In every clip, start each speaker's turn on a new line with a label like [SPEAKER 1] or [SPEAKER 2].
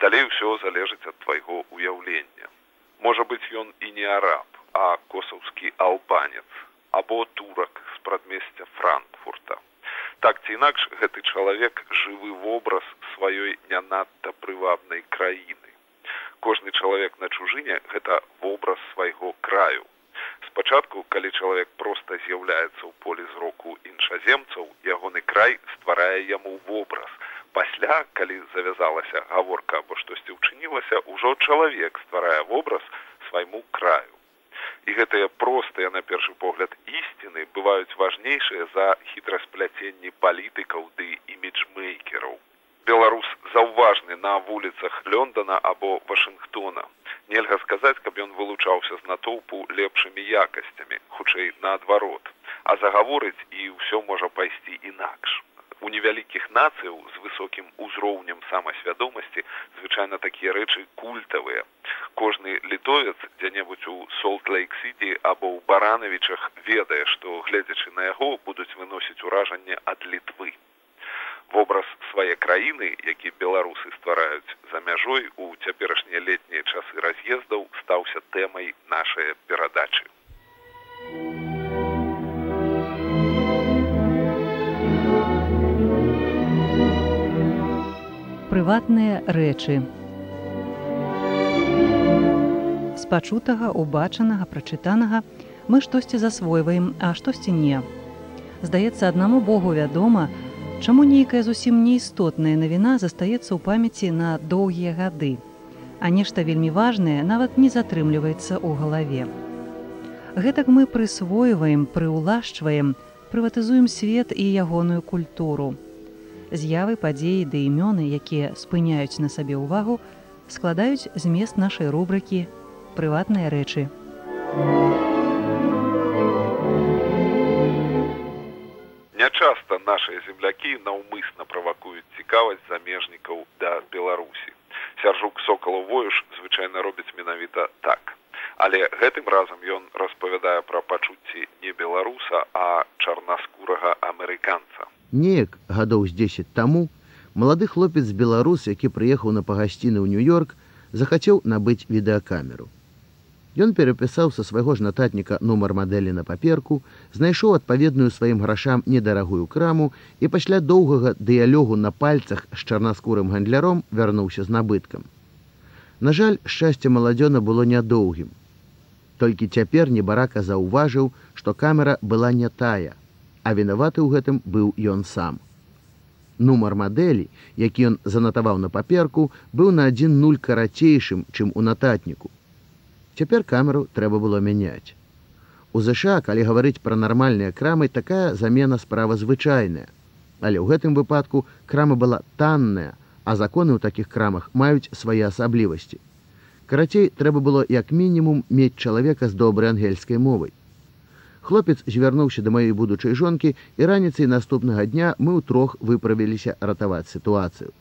[SPEAKER 1] далей усё залежыць ад твайго ўяўлення. Можа быць ён і не араб а косаўскі албанец або турак з прадмесця франкфурта. Так ці інакш гэты чалавек жывы вобраз сваёй не надта прывабнай краіны. Кожны чалавек на чужыне гэта вобраз свайго краю. Спачатку калі чалавек проста з'яўляецца ў полі зроку іншаземцаў ягоны край стварае яму вобраз пасля калі завязалася гаворка або штосьці ўчынілася ўжо чалавек стварае вобраз свайму краю. І гэтыя простыя на першы погляд ісціны бываюць важнейшыя за хітраспляценні палітыкаў ды іміджмейкераў беларус заўважны на вуліцах лёндона або вашынгтона. Нельга сказаць каб ён вылучаўся з натоўпу лепшымі якасцямі хутчэй наадварот. А загаворыць і ўсё можа пайсці інакш у невялікіх нацыяў з высокім узроўнем самасвядомасці звычайна такія рэчы культавыя. Кожны літовец дзе-небудзь у солт лейк сити або ў баранавічах ведае што гледзячы на яго будуць выносіць уражанне ад літвы. Вобраз свае краіны які беларусы ствараюць за мяжой у цяперашнія летнія часы раз'ездаў стаўся тэмай нашай перадачы
[SPEAKER 2] прыватныя рэчы з пачутага убачанага прачытанага мы штосьці засвойваем а штосьці не здаецца аднаму богу вядома Чаму нейкая зусім неістотная навіна застаецца ў памяці на доўгія гады, а нешта вельмі важнае нават не затрымліваецца ў галаве. Гэтак мы прысвойваем, прыўлашчваем, прыватызуем свет і ягоную культуру. З'явы падзеі ды імёны, якія спыняюць на сабе ўвагу, складаюць змест нашай рубрыкі прыватныя рэчы.
[SPEAKER 1] Нячаста нашыя землякі наўмысна правакуюць цікавасць замежнікаў да беларусі. Сяржук сокалу воюш звычайна робіць менавіта так. Але гэтым разам ён распавядае пра пачуцці не беларуса а чарнаскурага амерыканца
[SPEAKER 3] неяк гадоў з дзесяць таму малады хлопец беларус які прыехаў на пагасціны ў нью-йорк захацеў набыць відэакамеру Ён перапісаў са свайго ж нататніка нумар мадэлі на паперку, знайшоў адпаведную сваім грашам недарагую краму і пасля доўгага дыялёгу на пальцах з чарнаскурым гандляром вярнуўся з набыткам. На жаль, шчасце маладзёна было нядоўгім. Толькі цяпер небарака заўважыў, што камера была не тая, а вінаваты ў гэтым быў ён сам. Нумар мадэлі, які ён занатаваў на паперку, быў на адзін нуль карацейшым, чым у нататніку. Цяпер камеру трэба было мяняць. У ЗША, калі гаварыць пра нармальныя крамы, такая замена справа звычайная. Але ў гэтым выпадку крама была танная, а законы ў такіх крамах маюць свае асаблівасці. Карацей, трэба было як мінімум мець чалавека з добрай ангельскай мовай. Хлопец звярнуўся да маёй будучай жонкі і раніцай наступнага дня мы ўтрох выправіліся ратаваць сітуацыю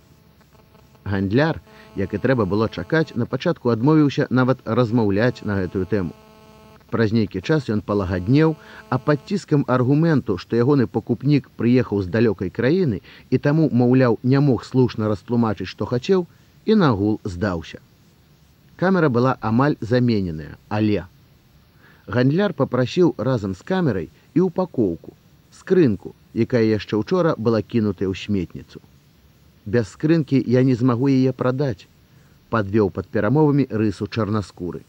[SPEAKER 3] гандляр, як і трэба было чакаць, на пачатку адмовіўся нават размаўляць на гэтую тэму. Праз нейкі час ён палагаднеў, а пад ціскам аргументу, што ягоны пакупнік прыехаў з далёкай краіны і таму, маўляў, не мог слушна растлумачыць, што хацеў, і нагул здаўся. Камера была амаль замененая, але. Гандляр попрасіў разам з камерай і упакоўку, скрынку, якая яшчэ учора была кінутая ў сметніцу. Без скрынкі я не змагу яе прадаць подвёў под перамовамі рысу чарнаскуры.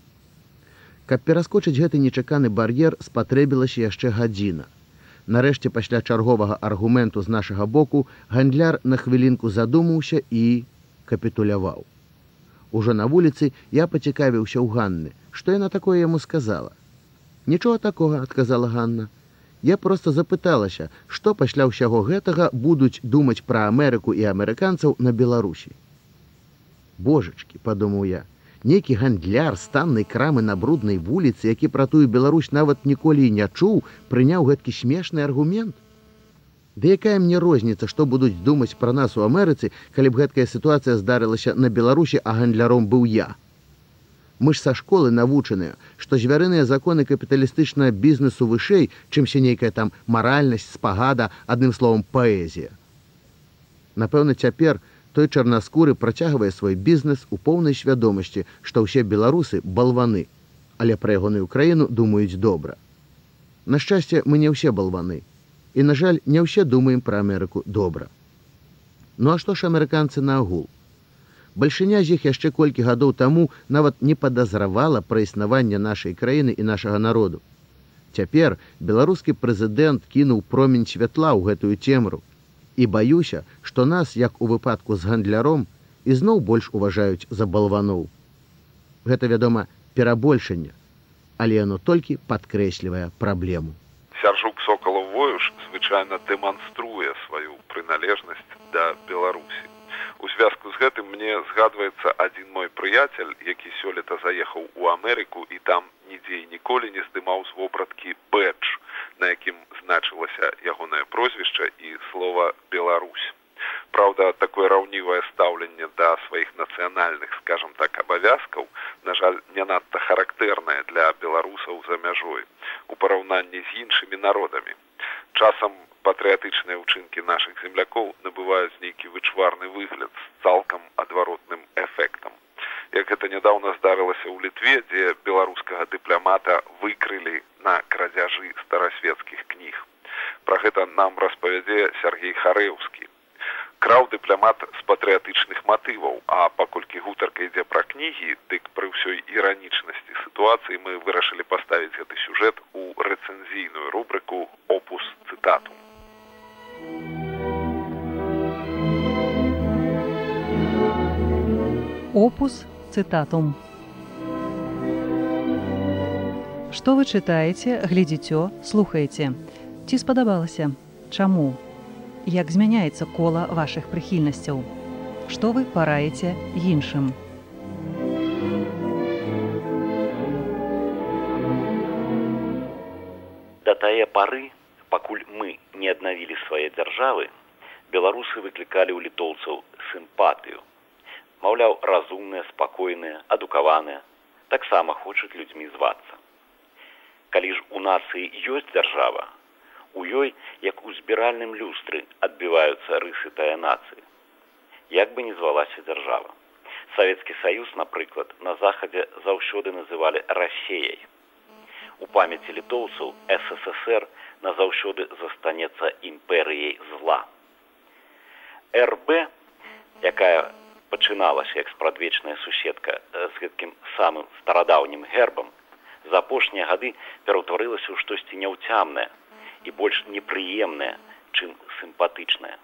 [SPEAKER 3] Каб пераскочыць гэты нечаканы бар'ер спатрэбілася яшчэ гадзіна. Нарэшце пасля чарговага аргументу з нашага боку гандляр на хвілінку задумаўся і капітуляваў. Ужо на вуліцы я пацікавіўся ў ганны што яна такое яму сказала нічога такога адказала ганна Я проста запыталася, што пасля ўсяго гэтага будуць думаць пра Амерыку і амерыканцаў на Беларусі. Божачкі, падумаў я, нейкі гандляр станнай крамы на бруднай вуліцы, які пра тую Беларусь нават ніколі і не чуў, прыняў гэткі смешны аргумент. Ды якая мне розніца, што будуць думаць пра нас у Амерыцы, калі б гэткая сітуацыя здарылася на Беларусі, а гандляром быў я. Мы ж са школы навучаныя, што звярыныя законы капіталістычнага бізнесу вышэй, чымся нейкая там маральнасць, спагада, адным словом паэзія. Напэўна, цяпер той чарнаскуры працягвае свой бізнес у поўнай свядомасці, што ўсе беларусы балваны, але пра ягоную краіну думаюць добра. На шчасце, мы не ўсе балваны. І, на жаль, не ўсе думаем пра Амерыку добра. Ну а што ж амерыканцы на Бальшыня з іх яшчэ колькі гадоў таму нават не падазравала пра існаванне нашай краіны і нашага народу. Цяпер беларускі прэзідэнт кінуў промень святла ў гэтую цемру і баюся, што нас, як у выпадку з гандляром, ізноў больш уважаюць за балваноў. Гэта, вядома, перабольшанне, але яно толькі падкрэслівае праблему.
[SPEAKER 1] Сяржук сокалаў воюш звычайна дэманструе сваю прыналежнасць да Беларусі. У звязку з гэтым мне згадваецца адзін мой прыяцель, які сёлета заехаў у Амерыку і там нідзе і ніколі не здымаў з вопраткі бэдж, на якім значылася ягонае прозвішча і слова Беларусь. Праўда, такое раўнівае стаўленне да сваіх нацыянальных, скажем так, абавязкаў, на жаль, не надта характэрнае для беларусаў за мяжой у параўнанні з іншымі народамі. Часам патрыятычныя ўчынкі нашых землякоў набываюць нейкі вычварны выгляд з цалкам адваротным эфектам. Як гэта нядаўна здарылася ў літве дзе беларускага дыпламата выкрылі на крадзяжы старасветскіх кніг. Пра гэта нам распавядзе сергей харэўскі краў дыпламат з патрыятычных матываў а паколькі гутарка ідзе пра кнігі дык пры ўсёй іранічнасці сітуацыі мы вырашылі паставіць гэты сюжэт у рэцэнзійную рубрыку опус цытату
[SPEAKER 2] опус цытатум. Што вы чытаеце, глядзіцё, слухаеце. Ці спадабалася? Чаму? Як змяняецца кола вашых прыхільнасцяў? Што вы параеце іншым?
[SPEAKER 4] Да тае пары, пакуль мы не аднавілі свае дзяржавы, беларусы выклікалі ў літоўцаў сімпатыю маўляў разумныя спакойныя адукаваныя таксама хочуць людзьмі звацца калі ж у нацыі ёсць дзяржава у ёй як у збіральным люстры адбіваюцца рысы тая нацыі. Як бы не звалася дзяржава. Савецкі саюз напрыклад на захадзе заўсёды называлі рассеяй у памяці літоўцаў ссср назаўсёды застанецца імперыяй зла рб якая пачыналася як спрадвечная суседка з гэткім самым старадаўнім гербам за апошнія гады пераўтварылася ў штосьці няўцямнае і больш непрыемнае чым сімпатычнае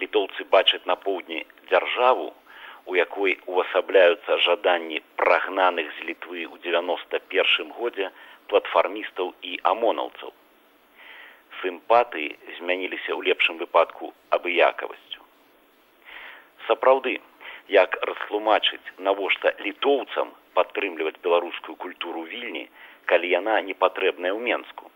[SPEAKER 4] літоўцы бачаць на поўдні дзяржаву у якой увасабляюцца жаданні прагнаных з літвы ў девяносто першым годзе платфармістаў і амонаўцаў. Сімпатыі змяніліся ў лепшым выпадку абыякавасцю. Сапраўды як растлумачыць навошта літоўцам падтрымліваць беларускую культуру вільні калі яна не патрэбная ў менску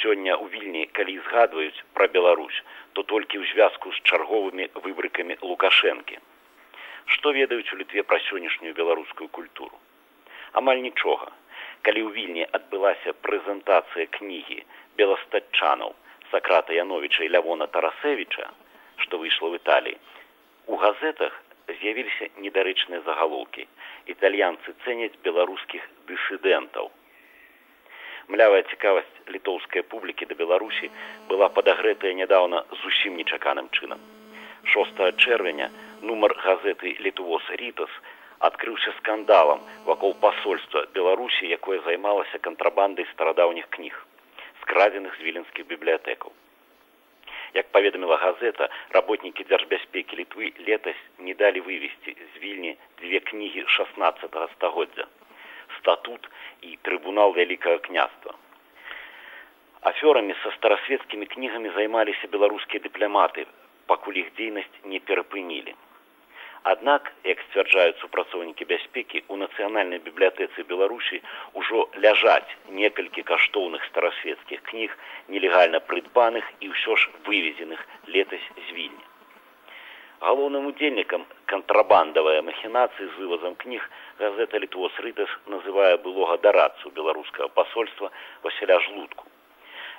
[SPEAKER 4] сёння ў вільні калі згадваюць пра беларусь то толькі ў звязку з чарговымі выбрыкамі лукашэнкі. Што ведаюць у літве пра сённяшнюю беларускую культуру? Амаль нічога. Калі ў вільні адбылася прэзентацыя кнігі беластатчанаў сакрата яновіча і лявона тарасевіча што выйшла в італіі у газетах з'явіліся недарэчныя загалоўкі. Італьянцы цэняць беларускіх дысідэнтаў млявая цікавасць літоўскай публікі да беларусі была падагрэтая нядаўна зусім нечаканым чынам. 6 чэрвеня нумар газеты літвоз рітас адкрыўся скандалам вакол пасольства беларусі якое займалася кантрабандай старадаўніх кніг скрадзеных з віленскіх бібліятэкаў. Як паведаміла газета работнікі дзяржбяспекі літвы летась не далі вывесці з вільні дзве кнігі шестнадцатого стагоддзя статут і трыбунал вялікага княства Афёрамі са старасветскімі кнігамі займаліся беларускія дыпламаты, пакуль іх дзейнасць не перапынілі. Аднак, як сцвярджаюць супрацоўнікі бяспекі, у нацыянальнай бібліятэцы Беларусі ўжо ляжаць некалькі каштоўных старасветскіх кніг, нелегальна прыдбаных і ўсё ж вывезеных летась з вільні. Галоўным удзельнікам кантрабандавыя махінацыі з вывазам кніг газета літвос рытас называе былога дарадцу беларускага пасольства васяля жлудку.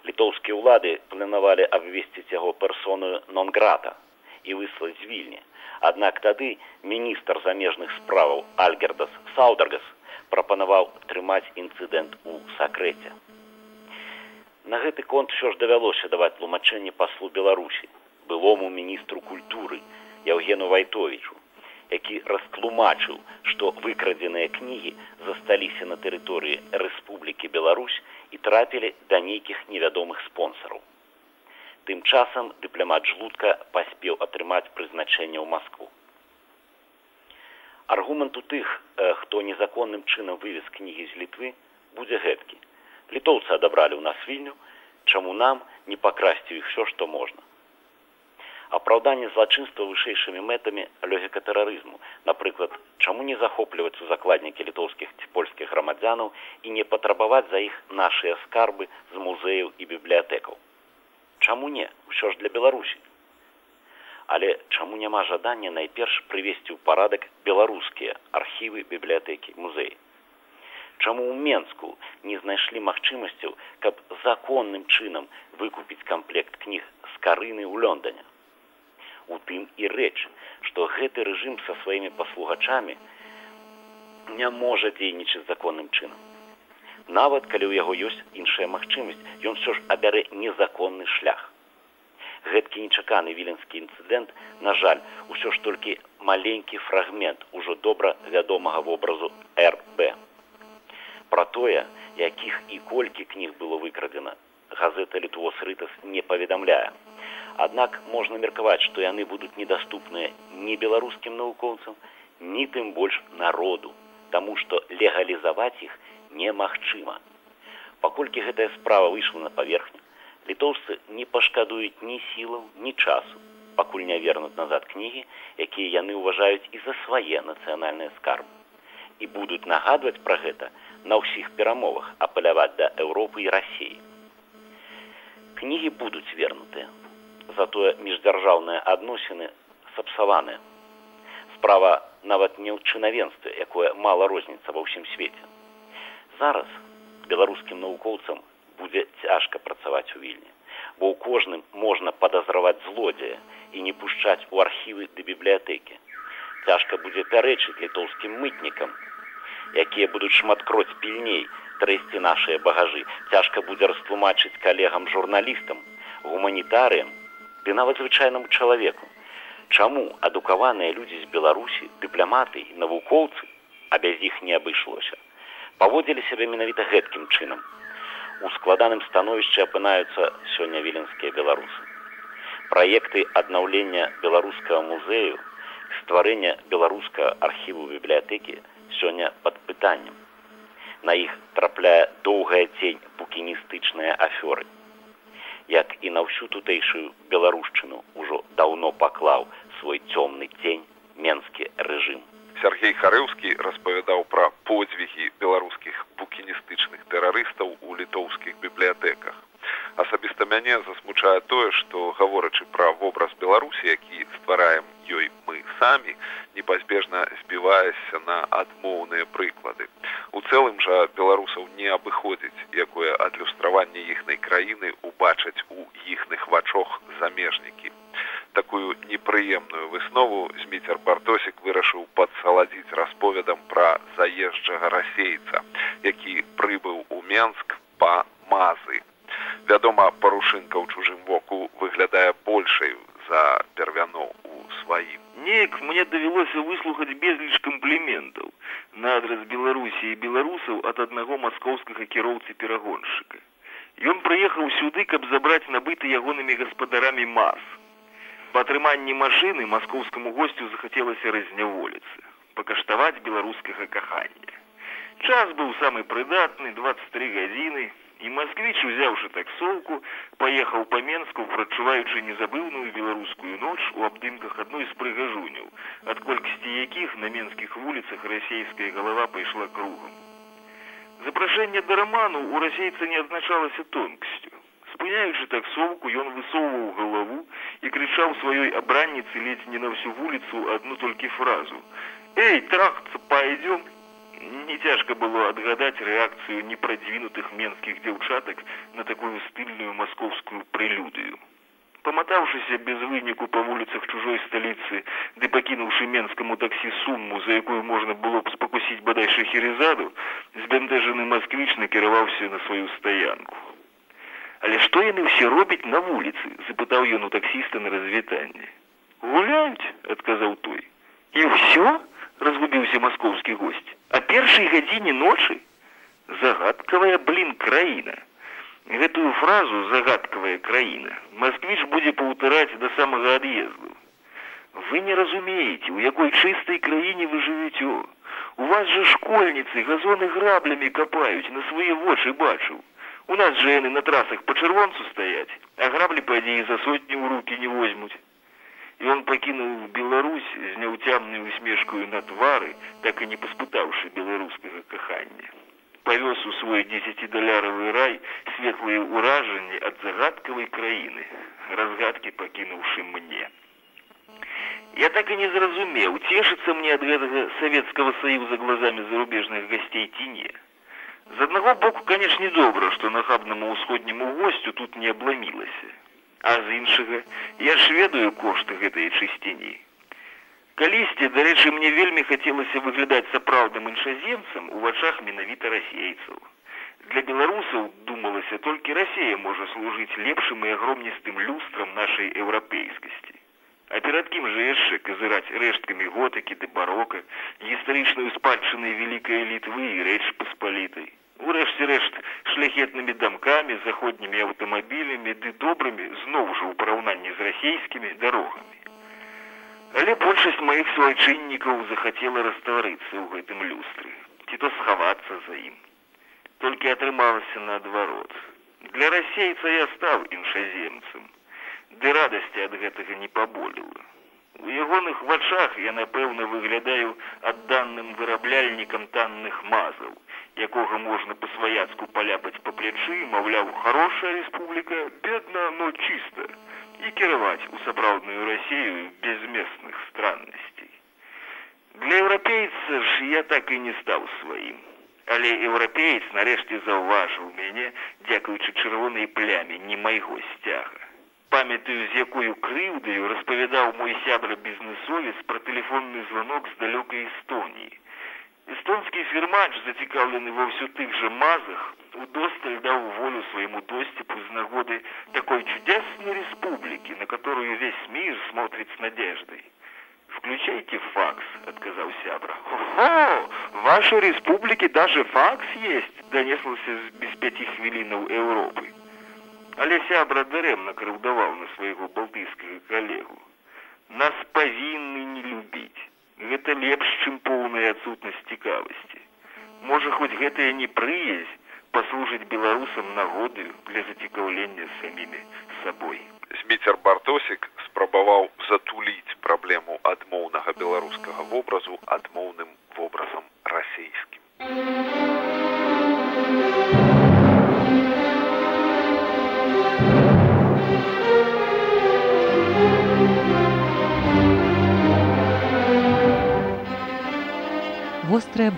[SPEAKER 4] Літоўскія ўлады планавалі абвесціць яго персоную нон-грата і выслаць вільні. Аднак тады міністр замежных справаў Альгердас Саударгас прапанаваў трымаць інцыдэнт у сакрэце. На гэты конт що ж давялося даваць тлумачэнне паслу Беларусі, былому міністру культуры Яўгену Вайтовічу, які растлумачыў, што выкрадзеныя кнігі засталіся на тэрыторыі Рэспублікі Беларусь і трапілі да нейкіх невядомых спонсараў. Тым часам дыпламат жлудка паспеў атрымаць прызначэнне ў Маскву. Аргумент у тых, хто незаконным чынам вывез кнігі з літвы, будзе гэткі. Літоўцы адабралі ў нас вільню, чаму нам не пакрасці іх все, што можна. Апраўданне злачынства вышэйшымі мэтамі лёгіка тэрарызму, напрыклад, чаму не захопліваць у закладнікі літоўскіх ці польскіх грамадзянаў і не патрабаваць за іх нашыя скарбы з музеяў і бібліятэкаў чаму не? Ўсё ж для беларусі але чаму няма жадання найперш прывесці ў парадак беларускія архівы бібліятэкі музеі чаму ў менску не знайшлі магчымасцяў каб законным чынам выкупіць камплект кніг з карыны ў лёндане у тым і рэч што гэты рэжым са сваімі паслугачамі не можа дзейнічаць законным чынам. Нават калі ў яго ёсць іншая магчымасць ён все ж абярэ незаконны шлях. Гэткі нечаканы віленскі інцыдэнт на жаль усё ж толькі маленькі фрагмент ужо добра вядомага вобразу рб пра тое якіх і колькі кніг было выкрадзена газета літвос рытас не паведамляе аднак можна меркаваць што яны будуць недаступныя ні беларускім навукоўцам ні тым больш народу таму што легалізаваць іх немагчыма. Паколькі гэтая справа выйшла на паверхню, літоўцы не пашкадуюць ні сілаў, ні часу, пакуль не вернуць назад кнігі, якія яны ўважаюць і за свае нацыянальныя скарбы. І будуць нагадваць пра гэта на ўсіх перамовах апаляваць да Еўропы і рассіі. Кнігі будуць вернутыя, затое міждзяржаўныя адносіны сапсаваныя. Справа нават не ў чынавенстве, якое мала розніца ва ўсім свеце зараз беларускім навукоўцам будзе цяжка працаваць у вільні бо ў кожным можна падазраваць злодзея і не пушчаць у архівы ды бібліятэкі. Цяжка будзе пярэчыць літоўскім мытнікам якія будуць шматкроць пільней трэсці нашыя багажы. Цяжка будзе растлумачыць калегам журналістам гуманітарыям ды нават звычайнаму чалавеку чаму адукаваныя людзі з беларусі дыпламаты і навукоўцы а без іх не абышлося паводзілі сябе менавіта гэткім чынам. У складаным становішчы апынаюцца сёння віленскія беларусы. Праекты аднаўлення беларускага музею, стварэння беларускага архіву бібліятэкі сёння пад пытаннем. На іх трапляе доўгая цень букіністычныя афёры. Як і на ўсю тутэйшую беларушчыну ўжо даўно паклаў свой цёмны цень менскі рэжым.
[SPEAKER 1] Сергей Харэўскі распавядаў пра подзвігі беларускіх букіністычных тэрарыстаў у літоўскіх бібліятэках. Асабіста мяне засмучае тое, што гаворачы пра вобраз Беларусі, які ствараем ёй мы самі, непазбежна збіваешся на адмоўныя прыклады. У цэлым жа беларусаў не абыходзіць, якое адлюстраванне іхнай краіны убачаць у іхных вачох замежнікі такую непрыемную выснову зміцер бартосік вырашыў падсаладзіць расповедам пра заезджага расейца які прыбыў у менск па мазы вядома парушынка ў чужым воку выглядае большай за первяно у сваім.
[SPEAKER 5] Неяк мне давялося выслухаць безліч кампліментаў на адрас беларусі і беларусаў ад аднаго маскоўскага кіроўцы перагоншчыка. Ён прыехаў сюды каб забраць набыты ягонымі гаспадарамі мас. Па атрыманні машыны маскоўскаму госцю захацелася разняволіцца, пакаштаваць беларускага кахання. Час быў самы прыдатны 23 гадзіны, І масквіч, узяўшы таксоўку, паехаў па Менску, прачуваючы незабыўную беларускую ноч у абдымках адной з прыгажуняў, ад колькасці якіх на менскіх вуліцах расійская галава пайшла кругам. Запрашэнне да раману ў расейца не адзначалася тонкасцю. Спыняючы таксовку, ён высоўваў галаву і крычаў сваёй абранніцы ледзь не на всю вуліцу адну толькі фразу: « Эй, трахцца, пойдём! Нецяжка было адгадаць рэакцыю непрадвінутых менскіх дзяўчатак на такую стыльную маскоўскую прэлюдыю. Паматаўшыся без выніку па вуліцах чужой сталіцы, ды пакінуўшы менскаму таксі сумму, за якую можна было б спакусіць бадай шахерезаду, збянтэжаны масквіч накіраваўся на сваю стаянку. Але што яны ўсе робяць на вуліцы, запытаў ён у таксіста на развітанне. Гуляюць, адказаў той. І ўсё? разгубіўся маскоўскі госць. А першай гадзіне ночы загадкавая блин краіна. Гэтую фразу загадкавая краіна Масквіч будзе паўтараць да самага ад'езду. Вы не разумееце, у якой чыстай краіне вы жывеце. У вас жа школьніцы газоны граблямі капаюць на свае вочы бачыў. У нас жа яны на трасах па чырвонцу стаяць, а граблі падзеі за сотні ў рукі не возьмуць. Ён пакінуў Беларусь з няўцямнай усмешкаю на твары, так і не паспытаўшы беларускага кахання. Павёз у свой десятидаляровы рай светлыя ўражанні ад загадкавай краіны, разгадкі пакінуўшы мне. Я так і не зразумеў, цешыцца мне ад гэтага савецкага саюза глазамі зарубежных гасцей ці не. З аднаго боку, канешне, добра, што нахабнаму ўсходняму госцю тут не абламілася. А з іншага я ж ведаю кошты гэтай чысціні. Калісьці, дарэчы, мне вельмі хацелася выглядаць сапраўдным іншаземцам у вачах менавіта расейцаў. Для беларусаў думалася толькі Расія можа служыць лепшым і агромністым люстрам нашай еўрапейскасці. А перад кім жа яшчэ казыраць рэшткамі готыкі ды барока, гістарычную спадчынай вялікай літвы і рэч паспалітай урэшце рэшт шляхетнымі дамкамі заходнімі аўтамабілямі ды добрымі зноў жа ў параўнанні з расійскімі дарогамі. Але большасць маіх суайчыннікаў захацела растварыцца ў гэтым люстры ці то схавацца за ім. Толькі атрымалася наадварот. Для расейца я стаў іншаземцам ды радасці ад гэтага не паболела. У ягоных вачах я напэўна выглядаю адданым вырабляльнікам танных мазаў якога можна па-сваяцку паляпаць па плячы, маўляў, хорошая рэспубліка, бедна, но чыста, і кіраваць у сапраўдную рассею без месных страннасцей. Для еўрапейца ж я так і не стаў сваім. Але еўрапеец нарэшце заўважыў мяне, дзякуючы чырвонай пляме не майго сцяга. Памятаю, з якою крыўдаю распавядаў мой сябра бізнесовец пра тэлефонны званок з далёкай Эстоніі. Эстонский фірмач, зацікаўлены ва ўсё тых жа мазах, удосталь даў волю свайму достепу з нагоды такой чудесной республики, на которую весь мир смотрит с надеждой. Включайте факс, отказал сябра. Хо, в вашей республике даже факс есть, донеслся без пяти хвилинов Европы. Але сябра даремно крыўдаваў на свайго балтыйскага калегу. Нас павінны не любіць Гэта лепш чым поўная адсутнасць цікавасці можа хоць гэтая непрыязь паслужыць беларусам нагодаю для зацікаўлення самімі сабой
[SPEAKER 1] зміцер бартосік спрабаваў затуліць праблему адмоўнага беларускага вобразу адмоўным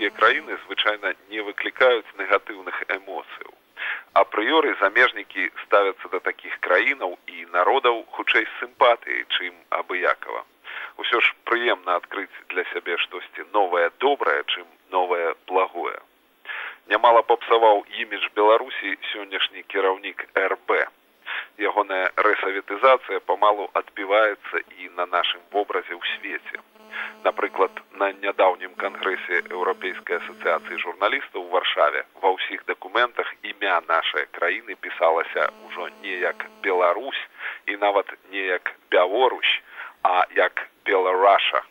[SPEAKER 1] такія краіны звычайна не выклікаюць негатыўных эмоцыяў. Апрыёры замежнікі ставяцца да такіх краінаў і народаў хутчэй сімпатыяй, чым абыякова. Усё ж прыемна адкрыць для сябе штосьці новае добрае, чым новае благое. Няма немало папсаваў імідж беларусі сённяшні кіраўнік рб ягоная рэсаветызацыя памалу адбіваецца і на нашым вобразе ў свеце напрыклад на нядаўнім кангрэсе еўрапейскай асацыяцыі журналістаў у варшаве ва ўсіх дакументах імя нашай краіны пісалася ўжо неяк беларусь і нават неяк бяворусь а як белараша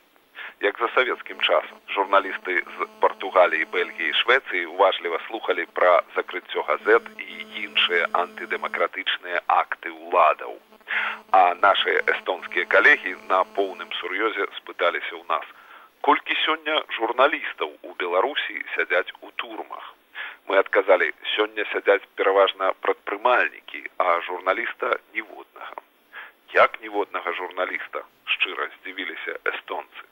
[SPEAKER 1] як за савецкім часам журналісты з португаліі бельгіі швецыі уважліва слухали пра закрыццё газет і іншыя антыдэмакратычныя акты ўладаў а наши эстонскія калегі на поўным сур'ёзе спыталіся ў нас. Колькі сёння журналістаў у беларусі сядзяць у турмах? Мы адказалі сёння сядзяць пераважна прадпрымальнікі а журналіста ніводнага. Як ніводнага журналіста? Шчыра здзівіліся эстонцы.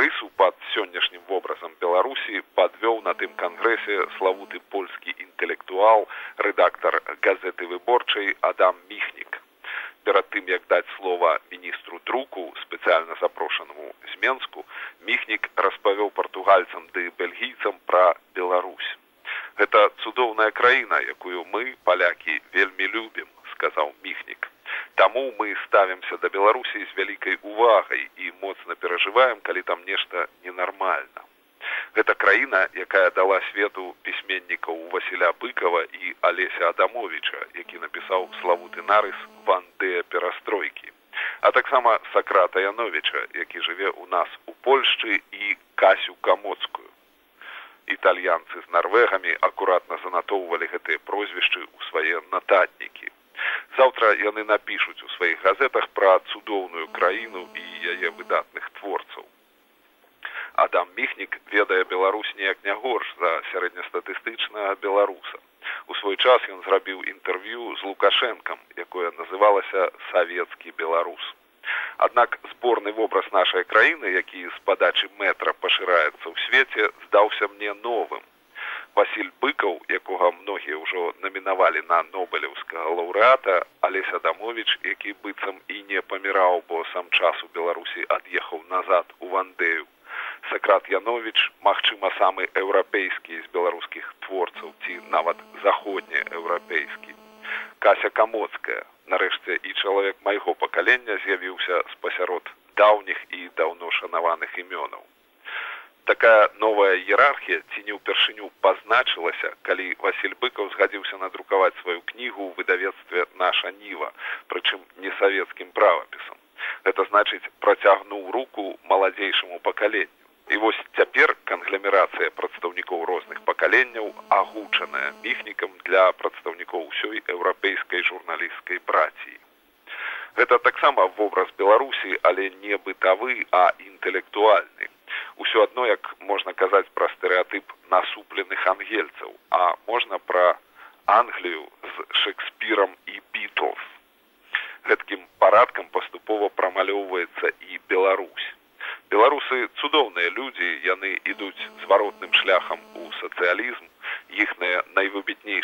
[SPEAKER 1] Рысу пад сённяшнім вобразам беларусі падвёў на тым кангрэсе славуты польскі інтэлектуал рэдактар газеты выборчай адам міхнік перад тым як даць слова міністру друку спецыяльна запрошанаму з менску міхнік распавёў партугальцам ды бельгійцам пра беларусь гэта цудоўная краіна якую мы палякі вельмі любім сказаў міхнік Таму мы ставімся да Беларусі з вялікай увагай і моцна перажываем, калі там нешта ненармальна. Гэта краіна, якая дала свету пісьменнікаў Васіля быкова і алеся Адамовича, які напісаў славуты нарыс вандея перастройкі. А таксама сакрата Яновича, які жыве ў нас у Польшчы і касю камоцкую. Італьянцы з нарвегамі акуратна занатоўвалі гэтыя прозвішчы ў свае нататнікі заўтра яны напішуць у сваіх газетах пра цудоўную краіну і яе выдатных творцаў адам міхнік ведае беларусь неяк не горш за сярэднестатыстычнага беларуса. У свой час ён зрабіў інтэрв'ю з лукашэнкам якое называлася савецкі беларус аднак зборны вобраз нашай краіны які з падачы метра пашыраецца ў свеце здаўся мне новым. Васіль быкаў якога многія ўжо намінавалі на нобелеўскага лаўрэата алесь адамович які быццам і не паміраў бо сам час у беларусі ад'ехаў назад у вандэю сакрат янович магчыма самы еўрапейскі з беларускіх творцаў ці нават заходнееўрапейскі. Кася камоцкая нарэшце і чалавек майго пакалення з'явіўся з пасярод даўніх і даўно шанаваных імёнаў. Такая новая іерархія ці не ўпершыню пазначылася калі василь быкаў згадзіўся надрукаваць сваю кнігу ў выдавецтве наша ніва прычым не савецкім правапісам. Гэта значыць працягнуў руку маладзейшаму пакаленню і вось цяпер кангломерацыя прадстаўнікоў розных пакаленняў агучаная міхнікам для прадстаўнікоў усёй еўрапейскай журналісцкай праціі гэта таксама вобраз беларусі але не бытавы а інтэлектуальны. Ўсё адно як можна казаць пра стэеатып насупленых ангельцаў а можна пра англію з шекспірам і бітлз гэткім парадкам паступова прамалёўваецца і беларусь беларусы цудоўныя людзі яны ідуць зваротным шляхам у сацыялізм іхныя найвыбітнейшыя